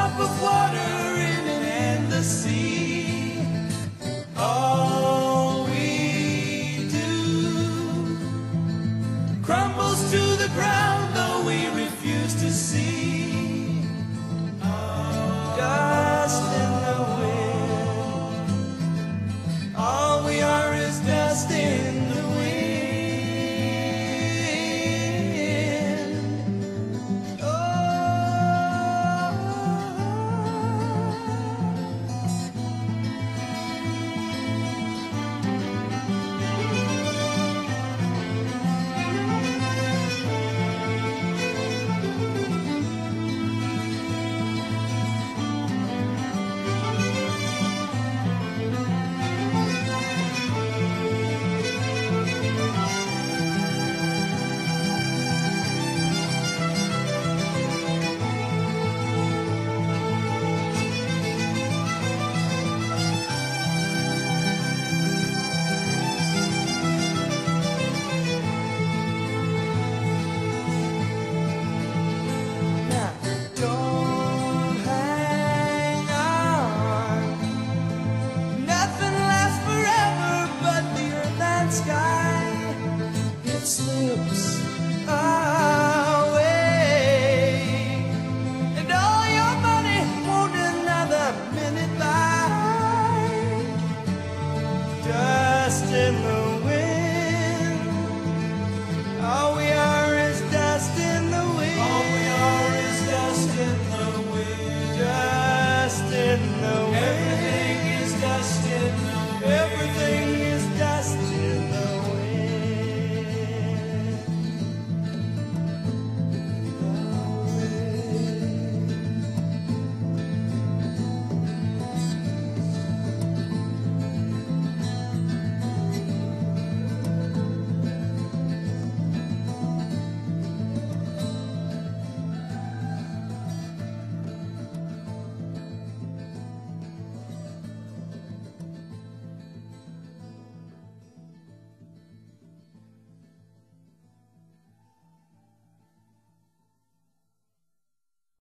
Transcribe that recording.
drop of water in an endless sea. Oh. ships